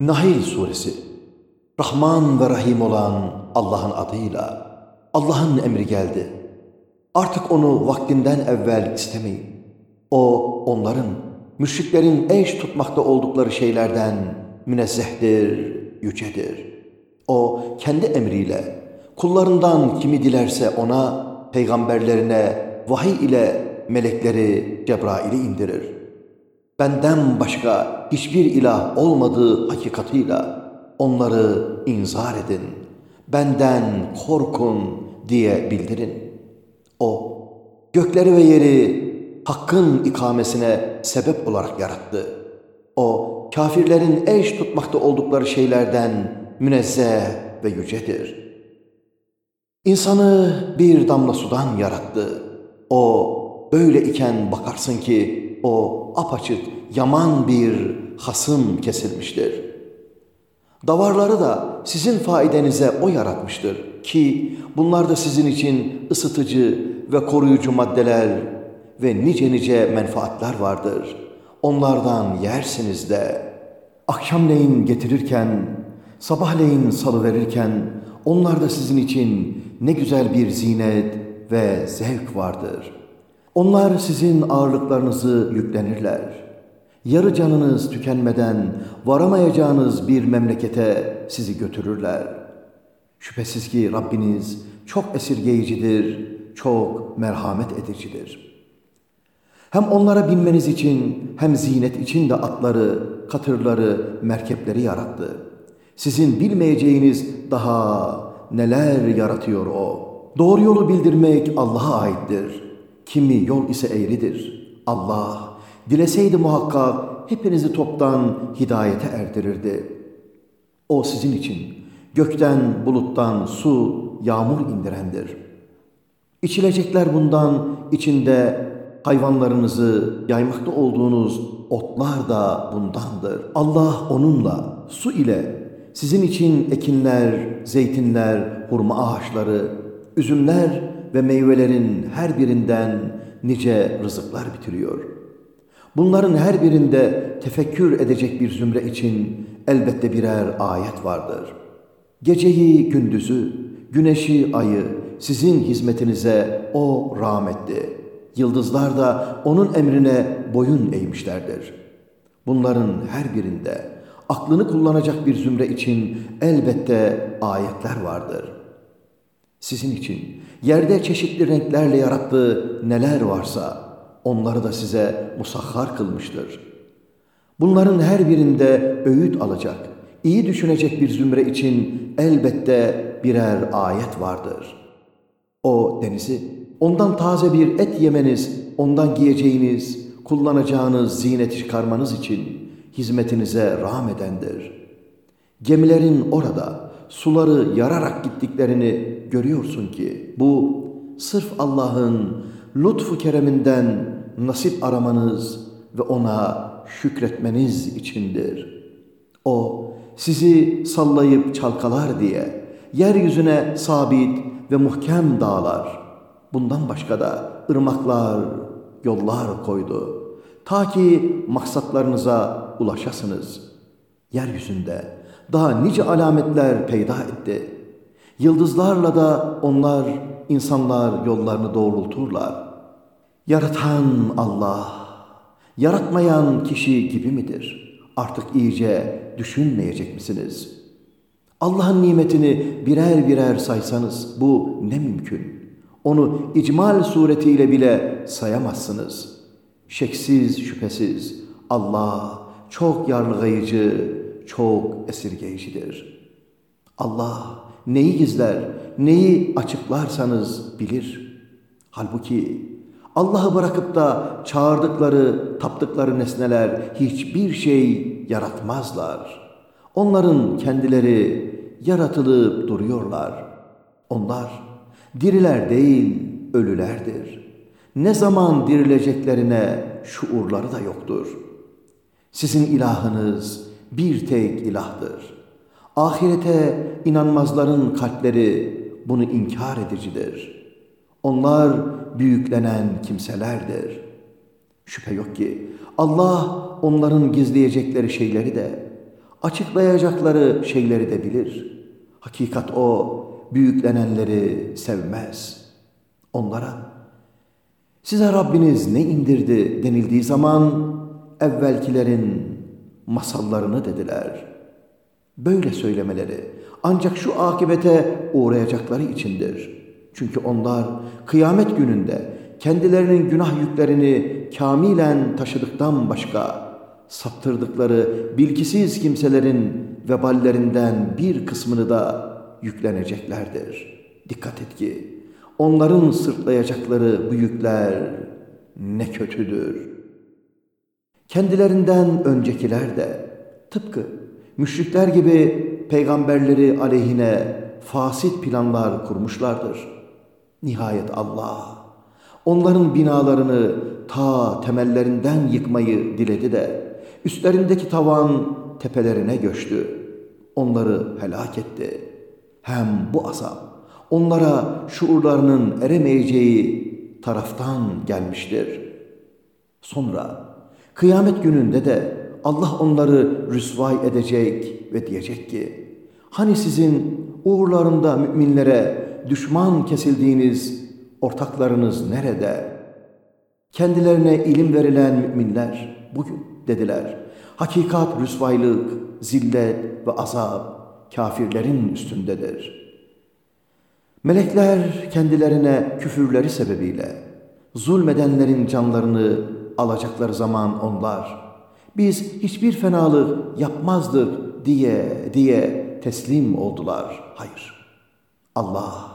Nahil Suresi Rahman ve Rahim olan Allah'ın adıyla Allah'ın emri geldi. Artık onu vaktinden evvel istemeyin. O onların, müşriklerin eş tutmakta oldukları şeylerden münezzehtir, yücedir. O kendi emriyle kullarından kimi dilerse ona, peygamberlerine vahiy ile melekleri Cebrail'i indirir benden başka hiçbir ilah olmadığı hakikatıyla onları inzar edin, benden korkun diye bildirin. O, gökleri ve yeri hakkın ikamesine sebep olarak yarattı. O, kafirlerin eş tutmakta oldukları şeylerden münezzeh ve yücedir. İnsanı bir damla sudan yarattı. O, böyle iken bakarsın ki o apaçık, yaman bir hasım kesilmiştir. Davarları da sizin faidenize o yaratmıştır ki bunlar da sizin için ısıtıcı ve koruyucu maddeler ve nice nice menfaatler vardır. Onlardan yersiniz de akşamleyin getirirken, sabahleyin salıverirken onlar da sizin için ne güzel bir zinet ve zevk vardır.'' Onlar sizin ağırlıklarınızı yüklenirler. Yarı canınız tükenmeden varamayacağınız bir memlekete sizi götürürler. Şüphesiz ki Rabbiniz çok esirgeyicidir, çok merhamet edicidir. Hem onlara binmeniz için hem zinet için de atları, katırları, merkepleri yarattı. Sizin bilmeyeceğiniz daha neler yaratıyor O. Doğru yolu bildirmek Allah'a aittir. Kimi yol ise eğridir. Allah dileseydi muhakkak hepinizi toptan hidayete erdirirdi. O sizin için gökten, buluttan su, yağmur indirendir. İçilecekler bundan, içinde hayvanlarınızı yaymakta olduğunuz otlar da bundandır. Allah onunla, su ile sizin için ekinler, zeytinler, hurma ağaçları, üzümler ve meyvelerin her birinden nice rızıklar bitiriyor. Bunların her birinde tefekkür edecek bir zümre için elbette birer ayet vardır. Geceyi, gündüzü, güneşi, ayı sizin hizmetinize O rahmetti. Yıldızlar da O'nun emrine boyun eğmişlerdir. Bunların her birinde aklını kullanacak bir zümre için elbette ayetler vardır.'' Sizin için yerde çeşitli renklerle yarattığı neler varsa onları da size musahhar kılmıştır. Bunların her birinde öğüt alacak, iyi düşünecek bir zümre için elbette birer ayet vardır. O denizi, ondan taze bir et yemeniz, ondan giyeceğiniz, kullanacağınız ziyneti çıkarmanız için hizmetinize rahmedendir. Gemilerin orada, suları yararak gittiklerini görüyorsun ki bu sırf Allah'ın lütfu kereminden nasip aramanız ve ona şükretmeniz içindir. O sizi sallayıp çalkalar diye yeryüzüne sabit ve muhkem dağlar, bundan başka da ırmaklar, yollar koydu. Ta ki maksatlarınıza ulaşasınız. Yeryüzünde daha nice alametler peyda etti. Yıldızlarla da onlar, insanlar yollarını doğrulturlar. Yaratan Allah, yaratmayan kişi gibi midir? Artık iyice düşünmeyecek misiniz? Allah'ın nimetini birer birer saysanız bu ne mümkün? Onu icmal suretiyle bile sayamazsınız. Şeksiz şüphesiz Allah çok yargılayıcı, çok esirgeyicidir. Allah neyi gizler, neyi açıklarsanız bilir. Halbuki Allah'ı bırakıp da çağırdıkları, taptıkları nesneler hiçbir şey yaratmazlar. Onların kendileri yaratılıp duruyorlar. Onlar diriler değil, ölülerdir. Ne zaman dirileceklerine şuurları da yoktur. Sizin ilahınız, bir tek ilahdır. Ahirete inanmazların kalpleri bunu inkar edicidir. Onlar büyüklenen kimselerdir. Şüphe yok ki Allah onların gizleyecekleri şeyleri de, Açıklayacakları şeyleri de bilir. Hakikat o, büyüklenenleri sevmez. Onlara, size Rabbiniz ne indirdi denildiği zaman evvelkilerin masallarını dediler. Böyle söylemeleri ancak şu akibete uğrayacakları içindir. Çünkü onlar kıyamet gününde kendilerinin günah yüklerini kamilen taşıdıktan başka saptırdıkları bilgisiz kimselerin veballerinden bir kısmını da yükleneceklerdir. Dikkat et ki onların sırtlayacakları bu yükler ne kötüdür. Kendilerinden öncekiler de tıpkı müşrikler gibi peygamberleri aleyhine fasit planlar kurmuşlardır. Nihayet Allah onların binalarını ta temellerinden yıkmayı diledi de üstlerindeki tavan tepelerine göçtü. Onları helak etti. Hem bu azap onlara şuurlarının eremeyeceği taraftan gelmiştir. Sonra kıyamet gününde de Allah onları rüsvay edecek ve diyecek ki, hani sizin uğurlarında müminlere düşman kesildiğiniz ortaklarınız nerede? Kendilerine ilim verilen müminler bugün dediler. Hakikat rüsvaylık, zillet ve azap kafirlerin üstündedir. Melekler kendilerine küfürleri sebebiyle zulmedenlerin canlarını alacakları zaman onlar biz hiçbir fenalık yapmazdık diye diye teslim oldular. Hayır. Allah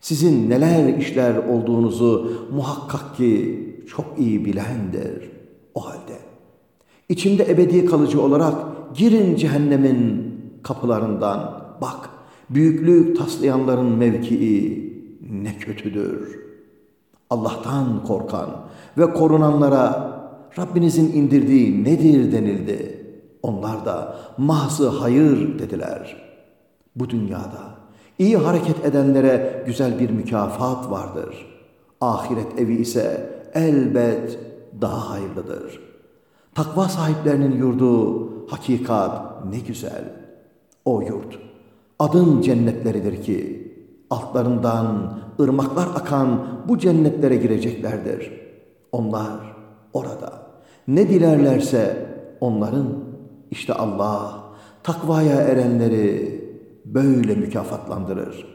sizin neler işler olduğunuzu muhakkak ki çok iyi bilendir. O halde içinde ebedi kalıcı olarak girin cehennemin kapılarından bak büyüklük taslayanların mevkii ne kötüdür. Allah'tan korkan ve korunanlara Rabbinizin indirdiği nedir denildi. Onlar da mahzı hayır dediler. Bu dünyada iyi hareket edenlere güzel bir mükafat vardır. Ahiret evi ise elbet daha hayırlıdır. Takva sahiplerinin yurdu hakikat ne güzel. O yurt adın cennetleridir ki altlarından ırmaklar akan bu cennetlere gireceklerdir. Onlar orada ne dilerlerse onların işte Allah takvaya erenleri böyle mükafatlandırır.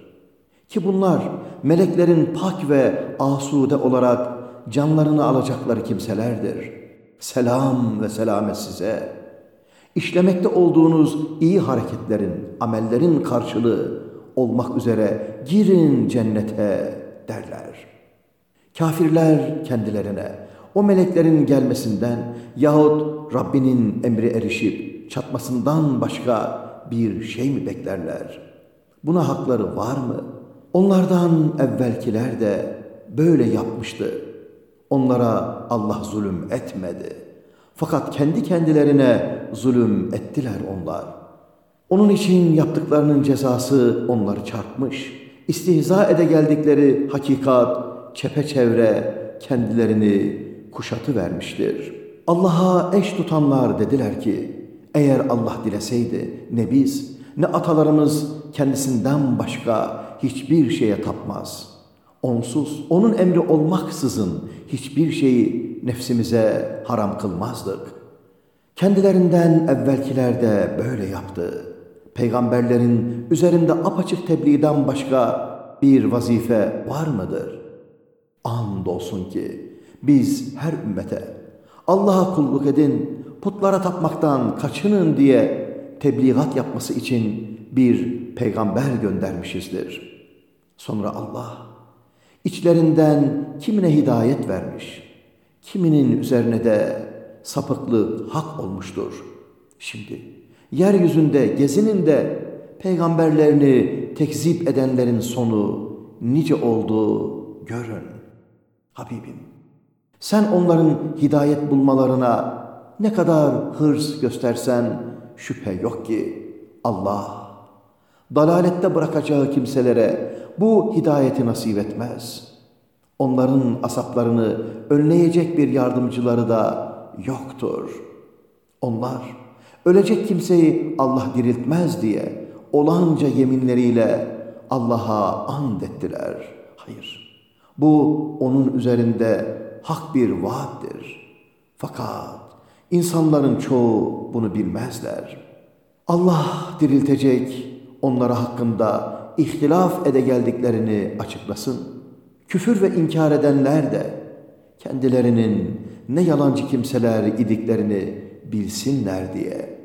Ki bunlar meleklerin pak ve asude olarak canlarını alacakları kimselerdir. Selam ve selamet size. İşlemekte olduğunuz iyi hareketlerin, amellerin karşılığı olmak üzere girin cennete derler. Kafirler kendilerine o meleklerin gelmesinden yahut Rabbinin emri erişip çatmasından başka bir şey mi beklerler? Buna hakları var mı? Onlardan evvelkiler de böyle yapmıştı. Onlara Allah zulüm etmedi. Fakat kendi kendilerine zulüm ettiler onlar. Onun için yaptıklarının cezası onları çarpmış. İstihza ede geldikleri hakikat çepeçevre kendilerini kuşatı vermiştir. Allah'a eş tutanlar dediler ki, eğer Allah dileseydi ne biz ne atalarımız kendisinden başka hiçbir şeye tapmaz. Onsuz, onun emri olmaksızın hiçbir şeyi nefsimize haram kılmazdık. Kendilerinden evvelkiler de böyle yaptı. Peygamberlerin üzerinde apaçık tebliğden başka bir vazife var mıdır? Andolsun ki biz her ümmete Allah'a kulluk edin, putlara tapmaktan kaçının diye tebliğat yapması için bir peygamber göndermişizdir. Sonra Allah içlerinden kimine hidayet vermiş, kiminin üzerine de sapıklık hak olmuştur. Şimdi yeryüzünde gezinin de peygamberlerini tekzip edenlerin sonu nice oldu görün. Habibim sen onların hidayet bulmalarına ne kadar hırs göstersen şüphe yok ki Allah dalalette bırakacağı kimselere bu hidayeti nasip etmez. Onların asaplarını önleyecek bir yardımcıları da yoktur. Onlar ölecek kimseyi Allah diriltmez diye olanca yeminleriyle Allah'a and ettiler. Hayır, bu onun üzerinde hak bir vaattir. Fakat insanların çoğu bunu bilmezler. Allah diriltecek, onlara hakkında ihtilaf ede geldiklerini açıklasın. Küfür ve inkar edenler de kendilerinin ne yalancı kimseler idiklerini bilsinler diye.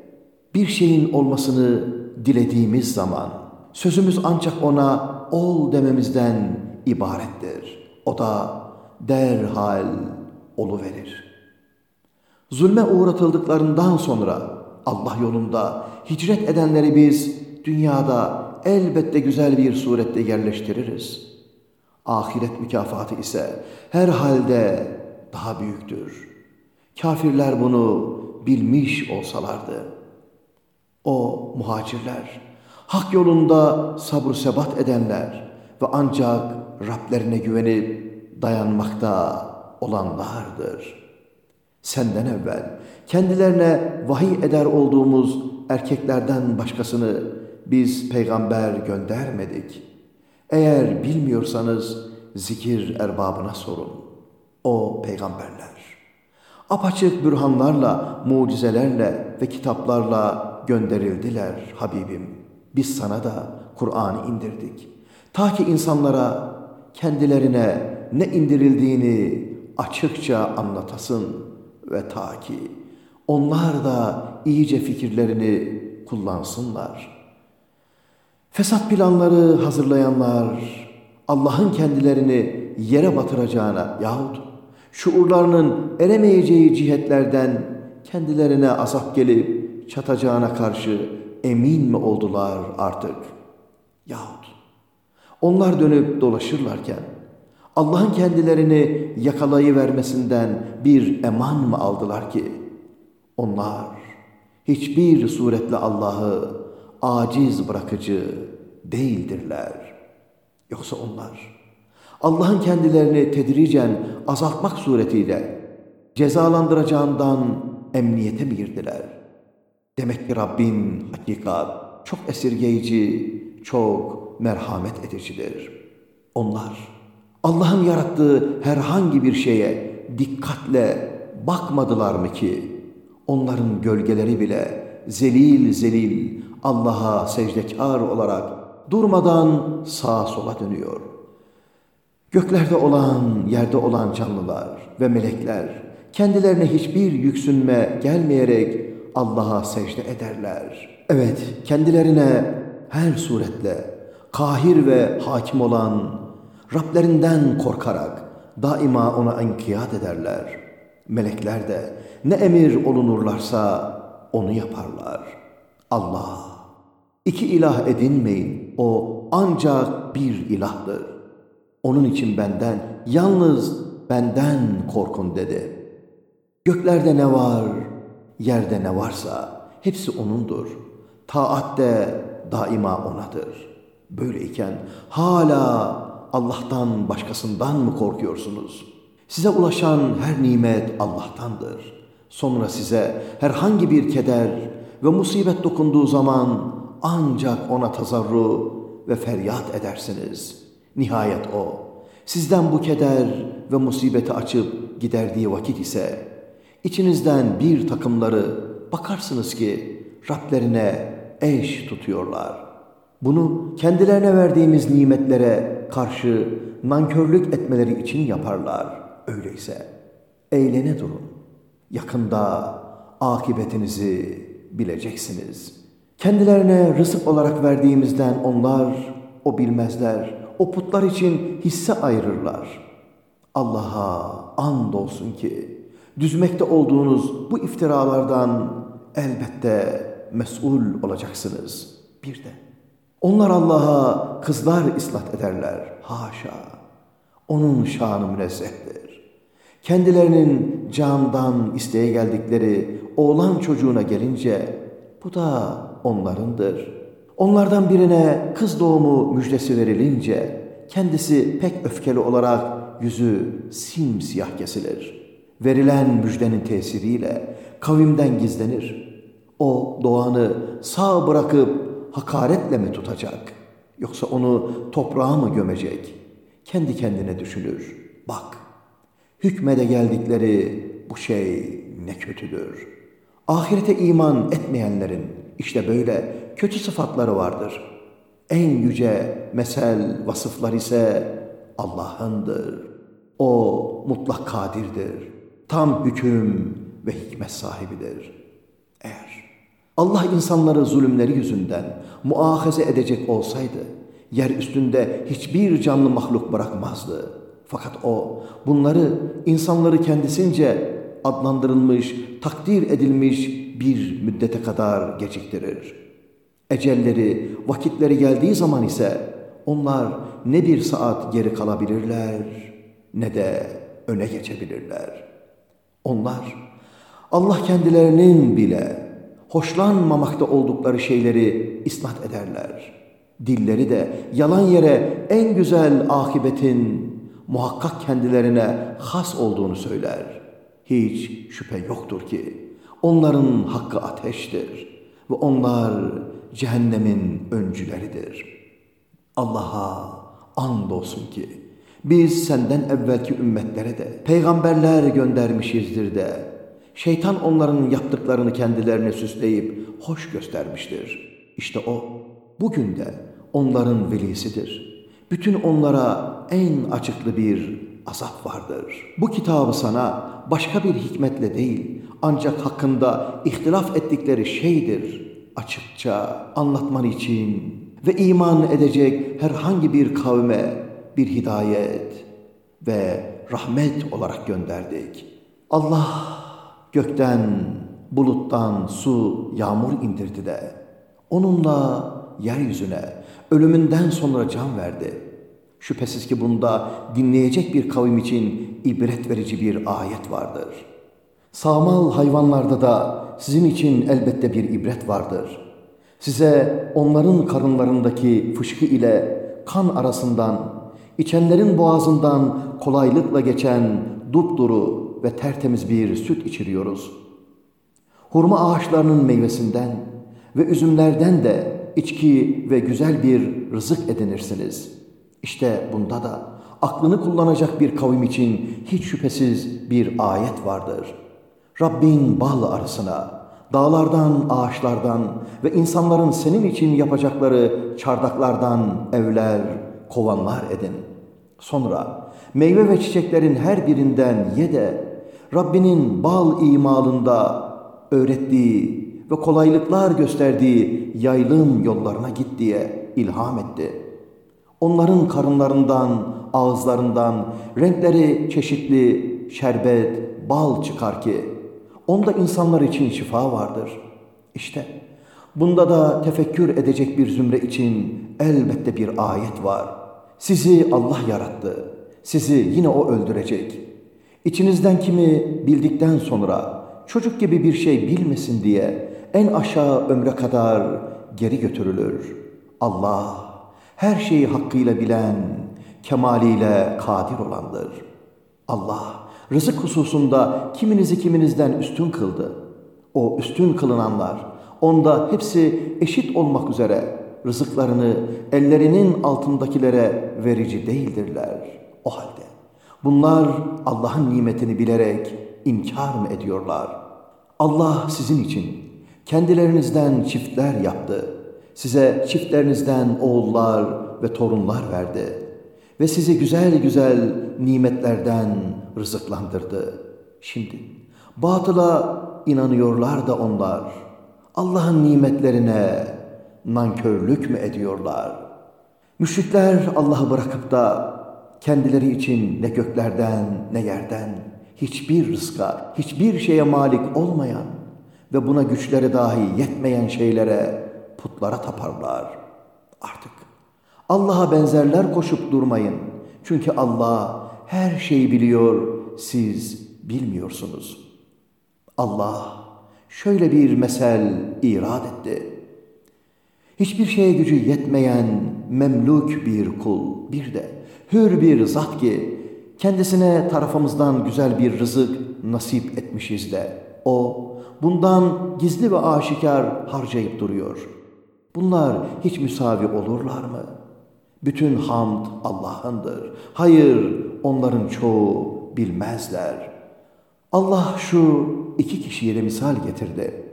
Bir şeyin olmasını dilediğimiz zaman sözümüz ancak ona ol dememizden ibarettir. O da derhal verir. Zulme uğratıldıklarından sonra Allah yolunda hicret edenleri biz dünyada elbette güzel bir surette yerleştiririz. Ahiret mükafatı ise herhalde daha büyüktür. Kafirler bunu bilmiş olsalardı. O muhacirler, hak yolunda sabır sebat edenler ve ancak Rablerine güvenip dayanmakta olanlardır. Senden evvel kendilerine vahiy eder olduğumuz erkeklerden başkasını biz peygamber göndermedik. Eğer bilmiyorsanız zikir erbabına sorun. O peygamberler. Apaçık bürhanlarla, mucizelerle ve kitaplarla gönderildiler Habibim. Biz sana da Kur'an'ı indirdik. Ta ki insanlara kendilerine ne indirildiğini açıkça anlatasın ve ta ki onlar da iyice fikirlerini kullansınlar. Fesat planları hazırlayanlar Allah'ın kendilerini yere batıracağına yahut şuurlarının eremeyeceği cihetlerden kendilerine azap gelip çatacağına karşı emin mi oldular artık? Yahut onlar dönüp dolaşırlarken Allah'ın kendilerini yakalayıvermesinden bir eman mı aldılar ki? Onlar hiçbir suretle Allah'ı aciz bırakıcı değildirler. Yoksa onlar Allah'ın kendilerini tedricen azaltmak suretiyle cezalandıracağından emniyete mi girdiler? Demek ki Rabbin hakikat çok esirgeyici, çok merhamet edicidir. Onlar Allah'ın yarattığı herhangi bir şeye dikkatle bakmadılar mı ki onların gölgeleri bile zelil zelil Allah'a secdekar olarak durmadan sağa sola dönüyor. Göklerde olan, yerde olan canlılar ve melekler kendilerine hiçbir yüksünme gelmeyerek Allah'a secde ederler. Evet, kendilerine her suretle kahir ve hakim olan Rablerinden korkarak daima ona inkiyat ederler. Melekler de ne emir olunurlarsa onu yaparlar. Allah, iki ilah edinmeyin, o ancak bir ilahdır. Onun için benden, yalnız benden korkun dedi. Göklerde ne var, yerde ne varsa hepsi O'nundur. Taat de daima O'nadır. Böyleyken hala Allah'tan başkasından mı korkuyorsunuz? Size ulaşan her nimet Allah'tandır. Sonra size herhangi bir keder ve musibet dokunduğu zaman ancak ona tazarru ve feryat edersiniz. Nihayet o, sizden bu keder ve musibeti açıp giderdiği vakit ise, içinizden bir takımları bakarsınız ki Rablerine eş tutuyorlar. Bunu kendilerine verdiğimiz nimetlere karşı nankörlük etmeleri için yaparlar. Öyleyse eğlene durun. Yakında akıbetinizi bileceksiniz. Kendilerine rızık olarak verdiğimizden onlar o bilmezler. O putlar için hisse ayırırlar. Allah'a and olsun ki düzmekte olduğunuz bu iftiralardan elbette mesul olacaksınız. Bir de onlar Allah'a kızlar islat ederler. Haşa. Onun şanı münezzehtir. Kendilerinin candan isteye geldikleri oğlan çocuğuna gelince bu da onlarındır. Onlardan birine kız doğumu müjdesi verilince kendisi pek öfkeli olarak yüzü simsiyah kesilir. Verilen müjdenin tesiriyle kavimden gizlenir. O doğanı sağ bırakıp hakaretle mi tutacak? Yoksa onu toprağa mı gömecek? Kendi kendine düşünür. Bak, hükmede geldikleri bu şey ne kötüdür. Ahirete iman etmeyenlerin işte böyle kötü sıfatları vardır. En yüce mesel vasıflar ise Allah'ındır. O mutlak kadirdir. Tam hüküm ve hikmet sahibidir. Allah insanları zulümleri yüzünden muahaze edecek olsaydı, yer üstünde hiçbir canlı mahluk bırakmazdı. Fakat o bunları insanları kendisince adlandırılmış, takdir edilmiş bir müddete kadar geciktirir. Ecelleri, vakitleri geldiği zaman ise onlar ne bir saat geri kalabilirler ne de öne geçebilirler. Onlar Allah kendilerinin bile hoşlanmamakta oldukları şeyleri isnat ederler. Dilleri de yalan yere en güzel akibetin muhakkak kendilerine has olduğunu söyler. Hiç şüphe yoktur ki onların hakkı ateştir ve onlar cehennemin öncüleridir. Allah'a andolsun ki biz senden evvelki ümmetlere de peygamberler göndermişizdir de şeytan onların yaptıklarını kendilerine süsleyip hoş göstermiştir. İşte o bugün de onların velisidir. Bütün onlara en açıklı bir azap vardır. Bu kitabı sana başka bir hikmetle değil ancak hakkında ihtilaf ettikleri şeydir. Açıkça anlatman için ve iman edecek herhangi bir kavme bir hidayet ve rahmet olarak gönderdik. Allah gökten, buluttan su, yağmur indirdi de onunla yeryüzüne ölümünden sonra can verdi. Şüphesiz ki bunda dinleyecek bir kavim için ibret verici bir ayet vardır. Sağmal hayvanlarda da sizin için elbette bir ibret vardır. Size onların karınlarındaki fışkı ile kan arasından, içenlerin boğazından kolaylıkla geçen dupduru ve tertemiz bir süt içiriyoruz. Hurma ağaçlarının meyvesinden ve üzümlerden de içki ve güzel bir rızık edinirsiniz. İşte bunda da aklını kullanacak bir kavim için hiç şüphesiz bir ayet vardır. Rabbin bal arısına, dağlardan, ağaçlardan ve insanların senin için yapacakları çardaklardan evler, kovanlar edin. Sonra meyve ve çiçeklerin her birinden ye de Rabbinin bal imalında öğrettiği ve kolaylıklar gösterdiği yaylım yollarına git diye ilham etti. Onların karınlarından, ağızlarından renkleri çeşitli şerbet, bal çıkar ki onda insanlar için şifa vardır. İşte bunda da tefekkür edecek bir zümre için elbette bir ayet var. Sizi Allah yarattı. Sizi yine O öldürecek. İçinizden kimi bildikten sonra çocuk gibi bir şey bilmesin diye en aşağı ömre kadar geri götürülür. Allah her şeyi hakkıyla bilen, kemaliyle kadir olandır. Allah rızık hususunda kiminizi kiminizden üstün kıldı. O üstün kılınanlar, onda hepsi eşit olmak üzere rızıklarını ellerinin altındakilere verici değildirler. O halde bunlar Allah'ın nimetini bilerek inkar mı ediyorlar? Allah sizin için kendilerinizden çiftler yaptı. Size çiftlerinizden oğullar ve torunlar verdi. Ve sizi güzel güzel nimetlerden rızıklandırdı. Şimdi batıla inanıyorlar da onlar. Allah'ın nimetlerine nankörlük mü ediyorlar? Müşrikler Allah'ı bırakıp da kendileri için ne göklerden ne yerden hiçbir rızka, hiçbir şeye malik olmayan ve buna güçleri dahi yetmeyen şeylere, putlara taparlar. Artık Allah'a benzerler koşup durmayın. Çünkü Allah her şeyi biliyor, siz bilmiyorsunuz. Allah şöyle bir mesel irad etti. Hiçbir şeye gücü yetmeyen memluk bir kul, bir de hür bir zat ki kendisine tarafımızdan güzel bir rızık nasip etmişiz de o bundan gizli ve aşikar harcayıp duruyor. Bunlar hiç müsavi olurlar mı? Bütün hamd Allah'ındır. Hayır, onların çoğu bilmezler. Allah şu iki kişiye misal getirdi.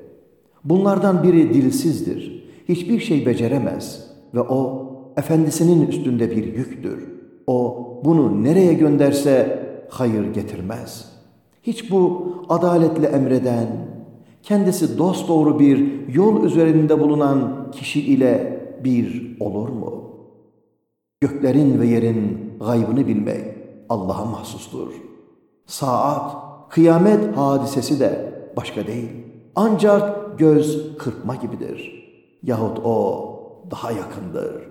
Bunlardan biri dilsizdir. Hiçbir şey beceremez ve o efendisinin üstünde bir yüktür. O bunu nereye gönderse hayır getirmez. Hiç bu adaletle emreden, kendisi dost doğru bir yol üzerinde bulunan kişi ile bir olur mu? Göklerin ve yerin gaybını bilmek Allah'a mahsustur. Saat, kıyamet hadisesi de başka değil. Ancak göz kırpma gibidir. Yahut o daha yakındır.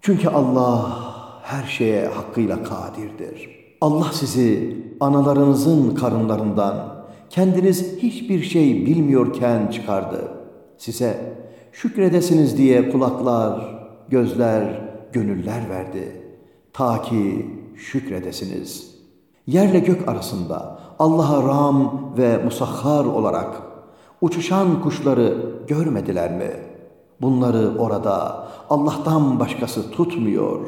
Çünkü Allah her şeye hakkıyla kadirdir. Allah sizi analarınızın karınlarından kendiniz hiçbir şey bilmiyorken çıkardı. Size şükredesiniz diye kulaklar, gözler, gönüller verdi. Ta ki şükredesiniz. Yerle gök arasında Allah'a ram ve musahhar olarak uçuşan kuşları görmediler mi? Bunları orada Allah'tan başkası tutmuyor.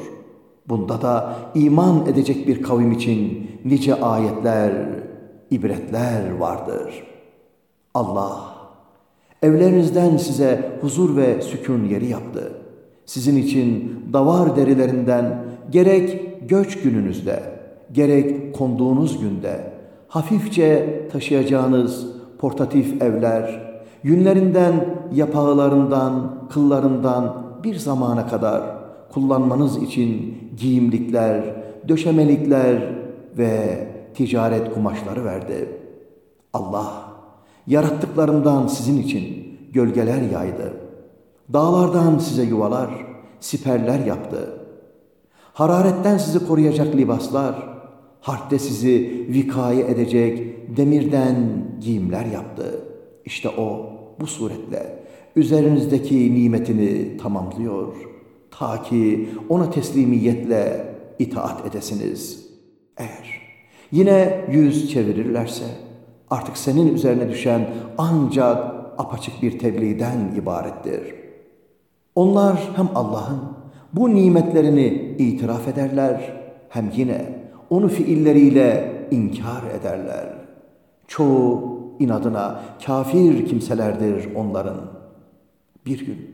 Bunda da iman edecek bir kavim için nice ayetler, ibretler vardır. Allah, evlerinizden size huzur ve sükun yeri yaptı. Sizin için davar derilerinden gerek göç gününüzde, gerek konduğunuz günde hafifçe taşıyacağınız portatif evler, yünlerinden, yapağılarından, kıllarından bir zamana kadar kullanmanız için giyimlikler, döşemelikler ve ticaret kumaşları verdi. Allah yarattıklarından sizin için gölgeler yaydı. Dağlardan size yuvalar, siperler yaptı. Hararetten sizi koruyacak libaslar, harpte sizi vikaye edecek demirden giyimler yaptı. İşte o bu suretle üzerinizdeki nimetini tamamlıyor. Ta ki ona teslimiyetle itaat edesiniz. Eğer yine yüz çevirirlerse artık senin üzerine düşen ancak apaçık bir tebliğden ibarettir. Onlar hem Allah'ın bu nimetlerini itiraf ederler hem yine onu fiilleriyle inkar ederler. Çoğu inadına kafir kimselerdir onların. Bir gün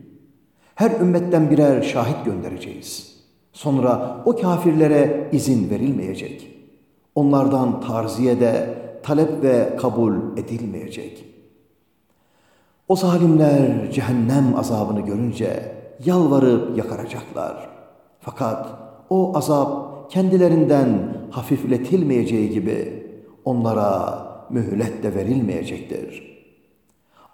her ümmetten birer şahit göndereceğiz. Sonra o kafirlere izin verilmeyecek. Onlardan tarziye de talep ve kabul edilmeyecek. O zalimler cehennem azabını görünce yalvarıp yakaracaklar. Fakat o azap kendilerinden hafifletilmeyeceği gibi onlara mühlet de verilmeyecektir.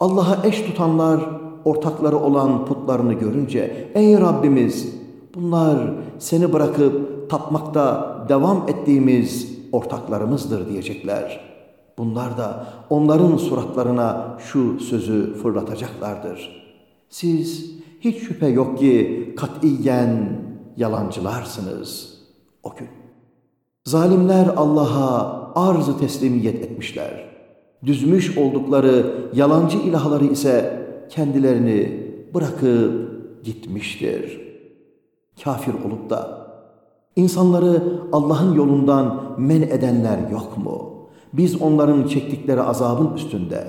Allah'a eş tutanlar ortakları olan putlarını görünce ey Rabbimiz bunlar seni bırakıp tapmakta devam ettiğimiz ortaklarımızdır diyecekler. Bunlar da onların suratlarına şu sözü fırlatacaklardır. Siz hiç şüphe yok ki katiyen yalancılarsınız o gün. Zalimler Allah'a arz teslimiyet etmişler. Düzmüş oldukları yalancı ilahları ise kendilerini bırakıp gitmiştir. Kafir olup da insanları Allah'ın yolundan men edenler yok mu? Biz onların çektikleri azabın üstünde,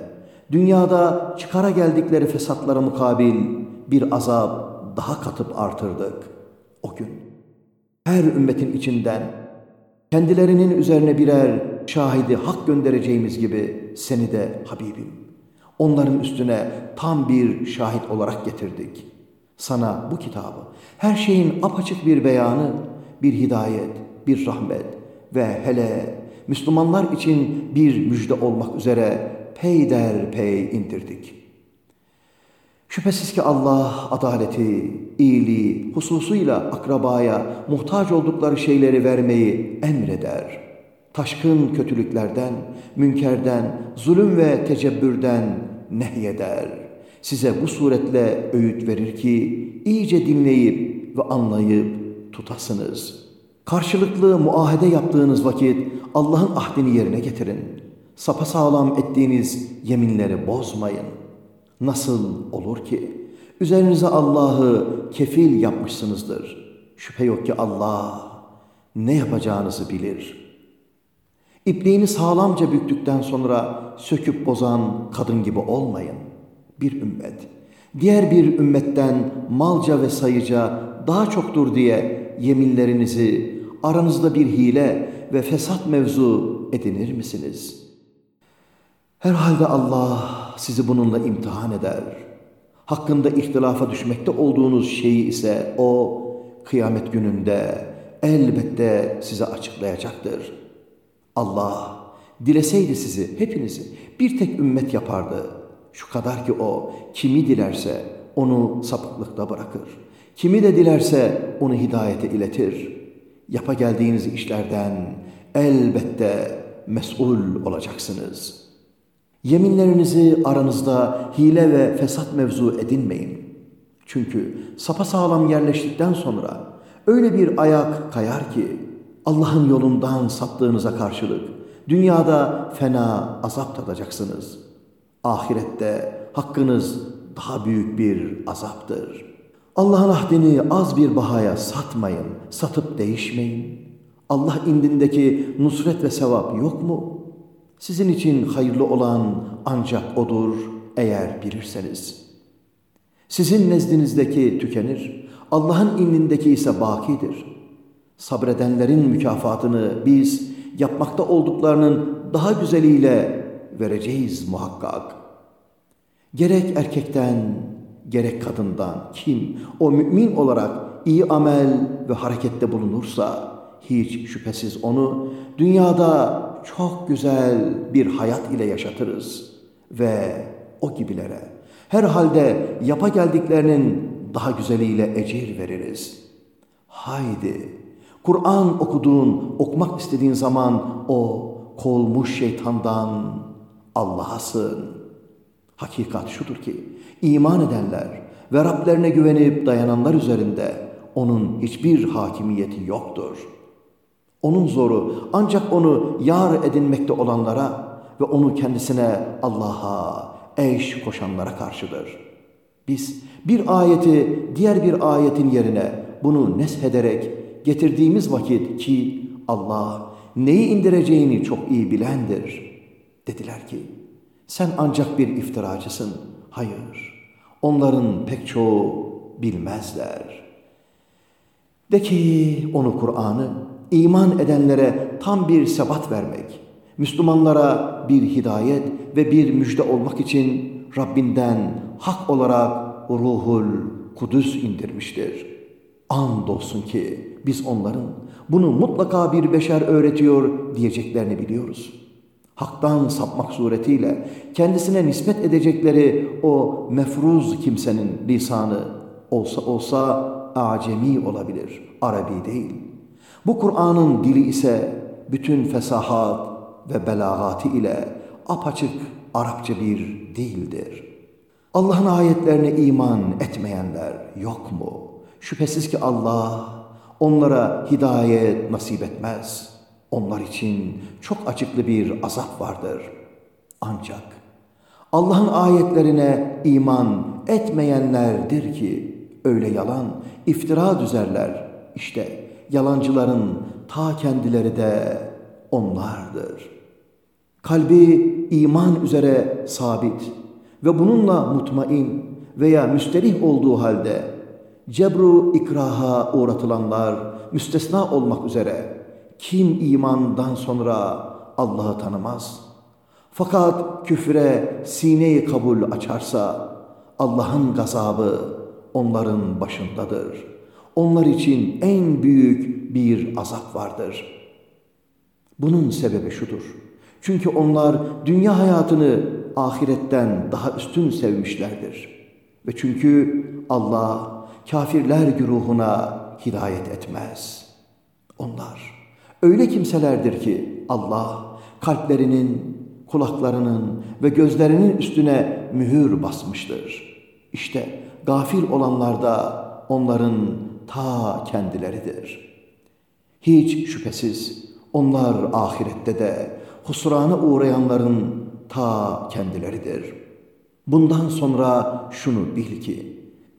dünyada çıkara geldikleri fesatlara mukabil bir azap daha katıp artırdık o gün. Her ümmetin içinden kendilerinin üzerine birer şahidi hak göndereceğimiz gibi seni de Habibim. Onların üstüne tam bir şahit olarak getirdik. Sana bu kitabı, her şeyin apaçık bir beyanı, bir hidayet, bir rahmet ve hele Müslümanlar için bir müjde olmak üzere peyderpey indirdik. Şüphesiz ki Allah adaleti, iyiliği hususuyla akrabaya muhtaç oldukları şeyleri vermeyi emreder. Taşkın kötülüklerden, münkerden, zulüm ve tecebbürden nehyeder. Size bu suretle öğüt verir ki iyice dinleyip ve anlayıp tutasınız. Karşılıklı muahede yaptığınız vakit Allah'ın ahdini yerine getirin. sapasağlam ettiğiniz yeminleri bozmayın. Nasıl olur ki? Üzerinize Allah'ı kefil yapmışsınızdır. Şüphe yok ki Allah ne yapacağınızı bilir. İpliğini sağlamca büktükten sonra söküp bozan kadın gibi olmayın. Bir ümmet, diğer bir ümmetten malca ve sayıca daha çoktur diye yeminlerinizi aranızda bir hile ve fesat mevzu edinir misiniz? Herhalde Allah sizi bununla imtihan eder. Hakkında ihtilafa düşmekte olduğunuz şeyi ise o kıyamet gününde elbette size açıklayacaktır. Allah dileseydi sizi, hepinizi bir tek ümmet yapardı. Şu kadar ki o kimi dilerse onu sapıklıkta bırakır. Kimi de dilerse onu hidayete iletir. Yapa geldiğiniz işlerden elbette mesul olacaksınız. Yeminlerinizi aranızda hile ve fesat mevzu edinmeyin. Çünkü sapasağlam yerleştikten sonra öyle bir ayak kayar ki Allah'ın yolundan saptığınıza karşılık dünyada fena azap tadacaksınız. Ahirette hakkınız daha büyük bir azaptır. Allah'ın ahdini az bir bahaya satmayın, satıp değişmeyin. Allah indindeki nusret ve sevap yok mu? Sizin için hayırlı olan ancak odur eğer bilirseniz. Sizin nezdinizdeki tükenir, Allah'ın indindeki ise bakidir. Sabredenlerin mükafatını biz yapmakta olduklarının daha güzeliyle vereceğiz muhakkak. Gerek erkekten, gerek kadından kim o mümin olarak iyi amel ve harekette bulunursa hiç şüphesiz onu dünyada çok güzel bir hayat ile yaşatırız ve o gibilere herhalde yapa geldiklerinin daha güzeliyle ecir veririz. Haydi Kur'an okuduğun, okumak istediğin zaman o kovulmuş şeytandan Allah'a sığın. Hakikat şudur ki iman edenler ve Rablerine güvenip dayananlar üzerinde onun hiçbir hakimiyeti yoktur. Onun zoru ancak onu yar edinmekte olanlara ve onu kendisine Allah'a eş koşanlara karşıdır. Biz bir ayeti diğer bir ayetin yerine bunu neshederek getirdiğimiz vakit ki Allah neyi indireceğini çok iyi bilendir. Dediler ki sen ancak bir iftiracısın. Hayır onların pek çoğu bilmezler. De ki onu Kur'an'ı iman edenlere tam bir sebat vermek, Müslümanlara bir hidayet ve bir müjde olmak için Rabbinden hak olarak ruhul kudüs indirmiştir. Andolsun ki biz onların bunu mutlaka bir beşer öğretiyor diyeceklerini biliyoruz. Hak'tan sapmak suretiyle kendisine nispet edecekleri o mefruz kimsenin lisanı olsa olsa acemi olabilir, Arabi değil. Bu Kur'an'ın dili ise bütün fesahat ve belagati ile apaçık Arapça bir değildir. Allah'ın ayetlerine iman etmeyenler yok mu? Şüphesiz ki Allah onlara hidayet nasip etmez. Onlar için çok açıklı bir azap vardır. Ancak Allah'ın ayetlerine iman etmeyenlerdir ki öyle yalan, iftira düzerler. İşte yalancıların ta kendileri de onlardır. Kalbi iman üzere sabit ve bununla mutmain veya müsterih olduğu halde cebru ikraha uğratılanlar müstesna olmak üzere kim imandan sonra Allah'ı tanımaz? Fakat küfre sineyi kabul açarsa Allah'ın gazabı onların başındadır. Onlar için en büyük bir azap vardır. Bunun sebebi şudur. Çünkü onlar dünya hayatını ahiretten daha üstün sevmişlerdir. Ve çünkü Allah kafirler güruhuna hidayet etmez. Onlar öyle kimselerdir ki Allah kalplerinin, kulaklarının ve gözlerinin üstüne mühür basmıştır. İşte gafil olanlar da onların ta kendileridir. Hiç şüphesiz onlar ahirette de husrana uğrayanların ta kendileridir. Bundan sonra şunu bil ki,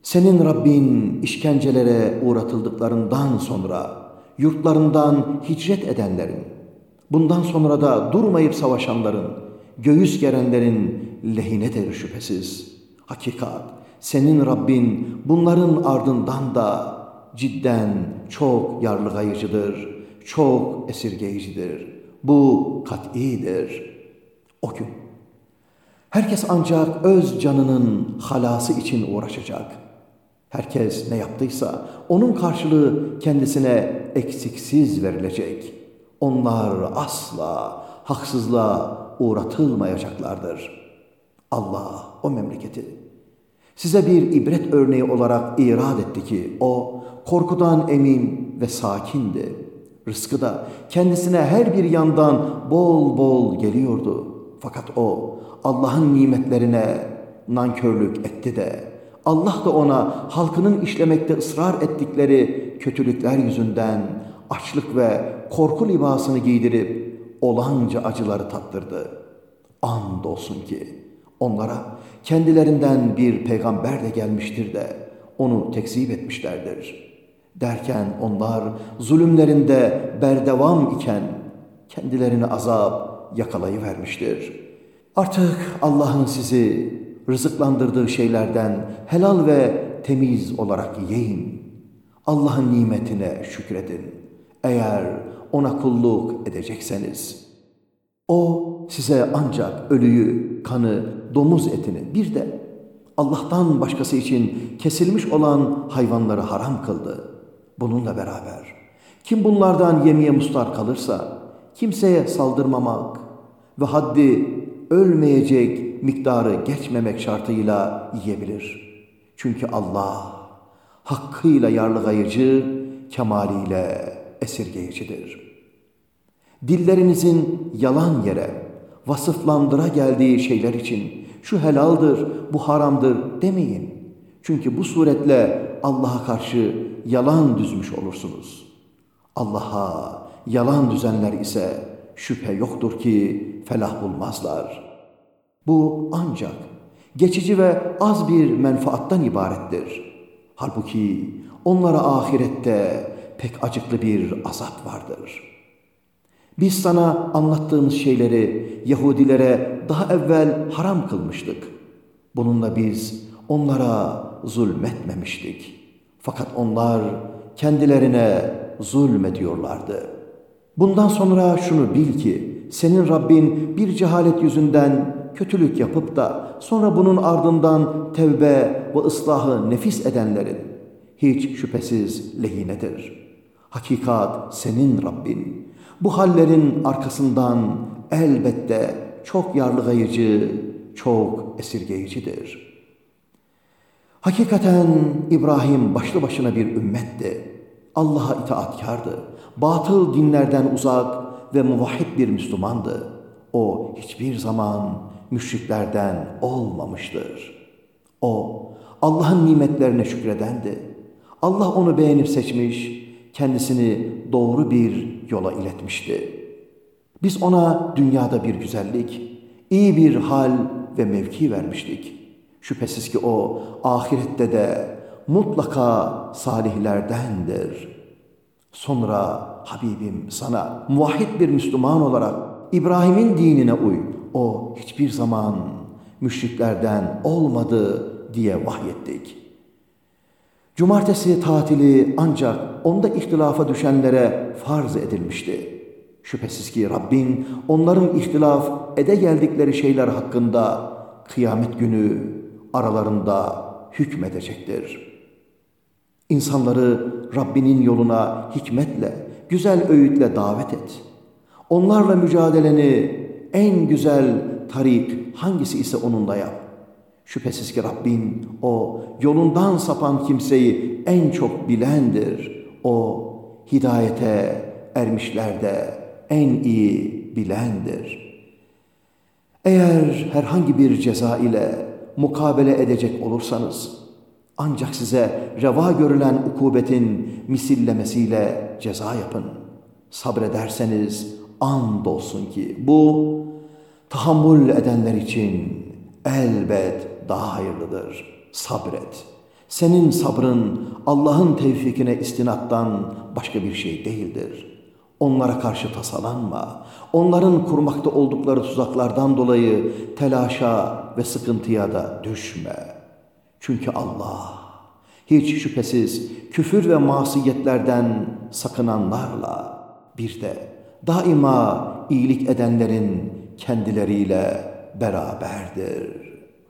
senin Rabbin işkencelere uğratıldıklarından sonra yurtlarından hicret edenlerin, bundan sonra da durmayıp savaşanların, göğüs gerenlerin lehinedir şüphesiz. Hakikat, senin Rabbin bunların ardından da cidden çok yarlıgayıcıdır, çok esirgeyicidir. Bu kat'idir. O gün herkes ancak öz canının halası için uğraşacak. Herkes ne yaptıysa onun karşılığı kendisine eksiksiz verilecek. Onlar asla haksızlığa uğratılmayacaklardır. Allah o memleketi size bir ibret örneği olarak irad etti ki o korkudan emin ve sakindi. Rızkı da kendisine her bir yandan bol bol geliyordu. Fakat o Allah'ın nimetlerine nankörlük etti de Allah da ona halkının işlemekte ısrar ettikleri kötülükler yüzünden açlık ve korku libasını giydirip olanca acıları tattırdı. Andolsun ki onlara kendilerinden bir peygamber de gelmiştir de onu tekzip etmişlerdir. Derken onlar zulümlerinde berdevam iken kendilerini azap yakalayıvermiştir. Artık Allah'ın sizi rızıklandırdığı şeylerden helal ve temiz olarak yiyin. Allah'ın nimetine şükredin. Eğer ona kulluk edecekseniz. O size ancak ölüyü, kanı, domuz etini bir de Allah'tan başkası için kesilmiş olan hayvanları haram kıldı. Bununla beraber kim bunlardan yemeye mustar kalırsa kimseye saldırmamak ve haddi ölmeyecek miktarı geçmemek şartıyla yiyebilir. Çünkü Allah hakkıyla yarlıgayıcı, kemaliyle esirgeyicidir. Dillerinizin yalan yere vasıflandıra geldiği şeyler için şu helaldir, bu haramdır demeyin. Çünkü bu suretle Allah'a karşı yalan düzmüş olursunuz. Allah'a yalan düzenler ise şüphe yoktur ki felah bulmazlar. Bu ancak geçici ve az bir menfaattan ibarettir. Halbuki onlara ahirette pek acıklı bir azap vardır. Biz sana anlattığımız şeyleri Yahudilere daha evvel haram kılmıştık. Bununla biz onlara zulmetmemiştik. Fakat onlar kendilerine zulmediyorlardı. Bundan sonra şunu bil ki senin Rabbin bir cehalet yüzünden kötülük yapıp da sonra bunun ardından tevbe ve ıslahı nefis edenlerin hiç şüphesiz lehinedir. Hakikat senin Rabbin. Bu hallerin arkasından elbette çok yarlıgayıcı, çok esirgeyicidir. Hakikaten İbrahim başlı başına bir ümmetti. Allah'a itaatkardı. Batıl dinlerden uzak ve muvahhid bir Müslümandı. O hiçbir zaman müşriklerden olmamıştır. O Allah'ın nimetlerine şükredendi. Allah onu beğenip seçmiş, kendisini doğru bir yola iletmişti. Biz ona dünyada bir güzellik, iyi bir hal ve mevki vermiştik. Şüphesiz ki o ahirette de mutlaka salihlerdendir. Sonra Habibim sana muvahhid bir Müslüman olarak İbrahim'in dinine uy. O hiçbir zaman müşriklerden olmadı diye vahyettik. Cumartesi tatili ancak onda ihtilafa düşenlere farz edilmişti. Şüphesiz ki Rabbin onların ihtilaf ede geldikleri şeyler hakkında kıyamet günü aralarında hükmedecektir. İnsanları Rabbinin yoluna hikmetle, güzel öğütle davet et. Onlarla mücadeleni en güzel tarik hangisi ise onunla yap. Şüphesiz ki Rabbin o yolundan sapan kimseyi en çok bilendir. O hidayete ermişlerde en iyi bilendir. Eğer herhangi bir ceza ile mukabele edecek olursanız, ancak size reva görülen ukubetin misillemesiyle ceza yapın. Sabrederseniz andolsun ki bu tahammül edenler için elbet daha hayırlıdır. Sabret. Senin sabrın Allah'ın tevfikine istinattan başka bir şey değildir. Onlara karşı tasalanma. Onların kurmakta oldukları tuzaklardan dolayı telaşa ve sıkıntıya da düşme. Çünkü Allah hiç şüphesiz küfür ve masiyetlerden sakınanlarla bir de daima iyilik edenlerin kendileriyle beraberdir.